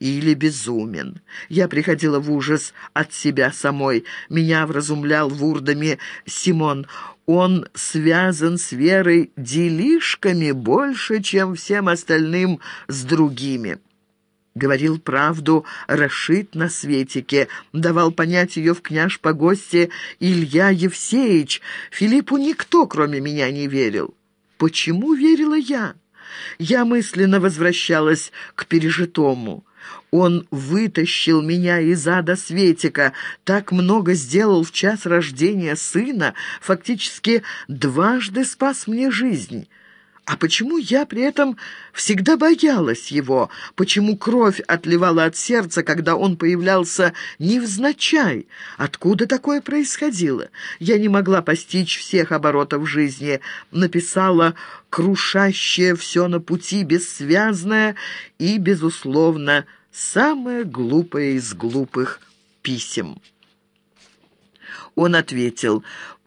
или безумен. Я приходила в ужас от себя самой. Меня вразумлял вурдами Симон. Он связан с верой делишками больше, чем всем остальным с другими. Говорил правду Рашид на Светике, давал понять ее в княж по гости Илья Евсеич. Филиппу никто, кроме меня, не верил. Почему верила я? Я мысленно возвращалась к пережитому. Он вытащил меня из ада Светика, так много сделал в час рождения сына, фактически дважды спас мне жизнь». А почему я при этом всегда боялась его? Почему кровь отливала от сердца, когда он появлялся невзначай? Откуда такое происходило? Я не могла постичь всех оборотов жизни. Написала крушащее все на пути, бессвязное и, безусловно, самое глупое из глупых писем. Он ответил,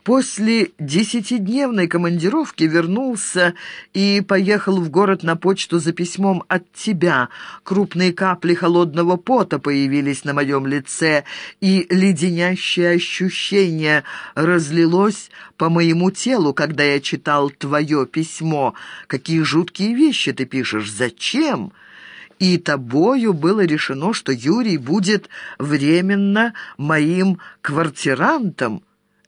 После десятидневной командировки вернулся и поехал в город на почту за письмом от тебя. Крупные капли холодного пота появились на моем лице, и леденящее ощущение разлилось по моему телу, когда я читал твое письмо. Какие жуткие вещи ты пишешь, зачем?» и тобою было решено, что Юрий будет временно моим квартирантом,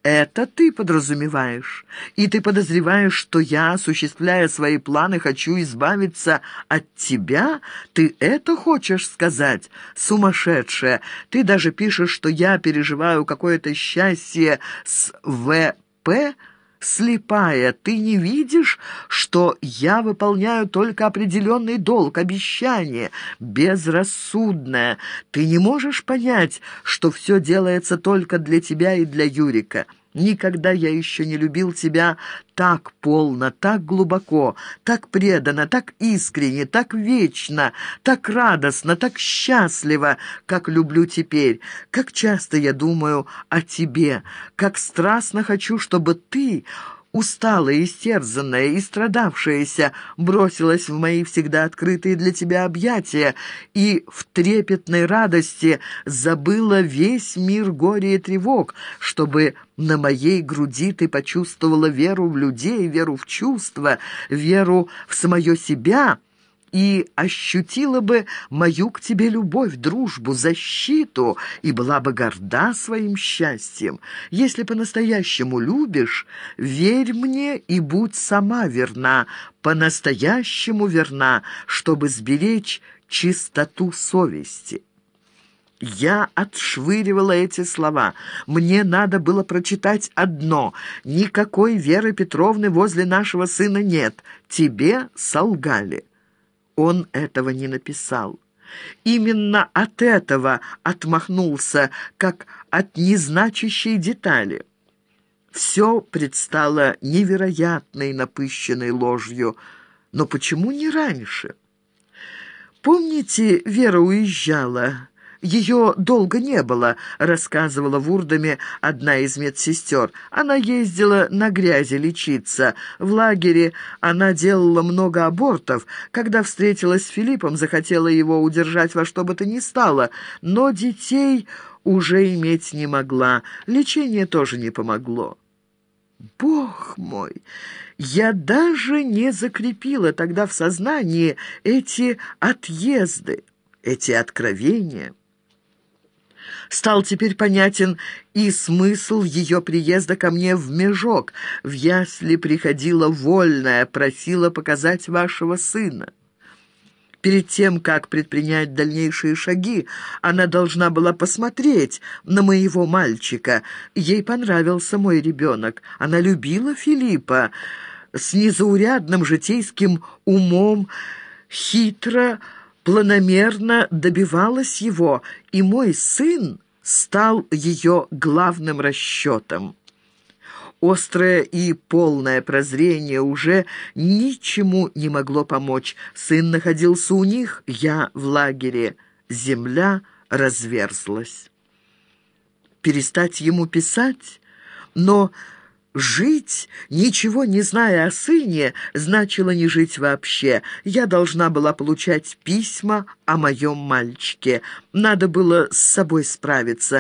это ты подразумеваешь. И ты подозреваешь, что я, осуществляя свои планы, хочу избавиться от тебя? Ты это хочешь сказать? Сумасшедшая! Ты даже пишешь, что я переживаю какое-то счастье с ВП?» Слепая, ты не видишь, что я выполняю только определенный долг, обещание, безрассудное. Ты не можешь понять, что все делается только для тебя и для Юрика». Никогда я еще не любил тебя так полно, так глубоко, так преданно, так искренне, так вечно, так радостно, так счастливо, как люблю теперь. Как часто я думаю о тебе, как страстно хочу, чтобы ты усталая, истерзанная и страдавшаяся, бросилась в мои всегда открытые для тебя объятия и в трепетной радости забыла весь мир горя и тревог, чтобы на моей груди ты почувствовала веру в людей, веру в чувства, веру в самое себя — и ощутила бы мою к тебе любовь, дружбу, защиту и была бы горда своим счастьем. Если по-настоящему любишь, верь мне и будь сама верна, по-настоящему верна, чтобы сберечь чистоту совести». Я отшвыривала эти слова. Мне надо было прочитать одно. «Никакой Веры Петровны возле нашего сына нет. Тебе солгали». Он этого не написал. Именно от этого отмахнулся, как от незначащей детали. Все предстало невероятной напыщенной ложью, но почему не раньше? Помните, Вера уезжала? Ее долго не было, рассказывала в Урдаме одна из медсестер. Она ездила на грязи лечиться. В лагере она делала много абортов. Когда встретилась с Филиппом, захотела его удержать во что бы то ни стало. Но детей уже иметь не могла. Лечение тоже не помогло. Бог мой! Я даже не закрепила тогда в сознании эти отъезды, эти откровения стал теперь понятен и смысл ее приезда ко мне в Межок. В ясли приходила вольная, просила показать вашего сына. Перед тем, как предпринять дальнейшие шаги, она должна была посмотреть на моего мальчика. Ей понравился мой ребенок. Она любила Филиппа с незаурядным житейским умом, хитро, планомерно добивалась его, и мой сын стал ее главным расчетом. Острое и полное прозрение уже ничему не могло помочь. Сын находился у них, я в лагере. Земля разверзлась. Перестать ему писать? Но Жить, ничего не зная о сыне, значило не жить вообще. Я должна была получать письма о моем мальчике. Надо было с собой справиться.